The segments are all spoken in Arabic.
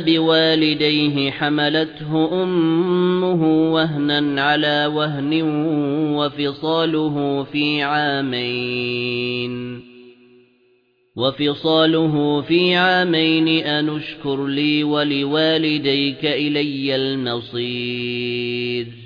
بِوَالِدَيْهِ حَمَلَتْهُ أُمُّهُ وَهْنًا عَلَى وَهْنٍ وَفِصَالُهُ فِي عَامَيْنِ وَفِصَالُهُ فِي عَامَيْنِ أَنِ اشْكُرْ لِي وَلِوَالِدَيْكَ إِلَيَّ الْمَصِيرُ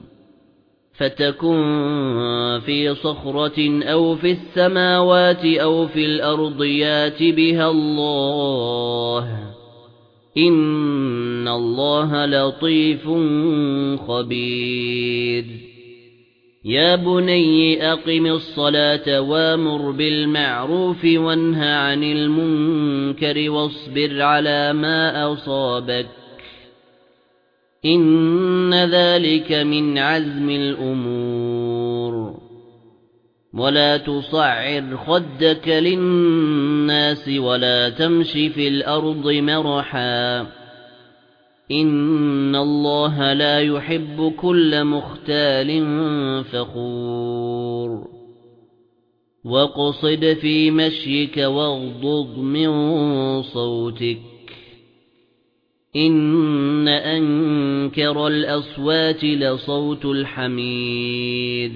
فتكن في صخرة أو في السماوات أو في الأرض يات بها الله. إن الله لطيف خبير. يا بني أقم الصلاة وأمر بالمعروف وانهى عن المنكر واصبر على ما أصابك. إن ذلك من عزم الأمور ولا تصعر خدك للناس ولا تمشي في الأرض مرحا إن الله لا يحب كل مختال فخور وقصد في مشيك واغضض من صوتك إن أنكر الأصوات لصوت الحمير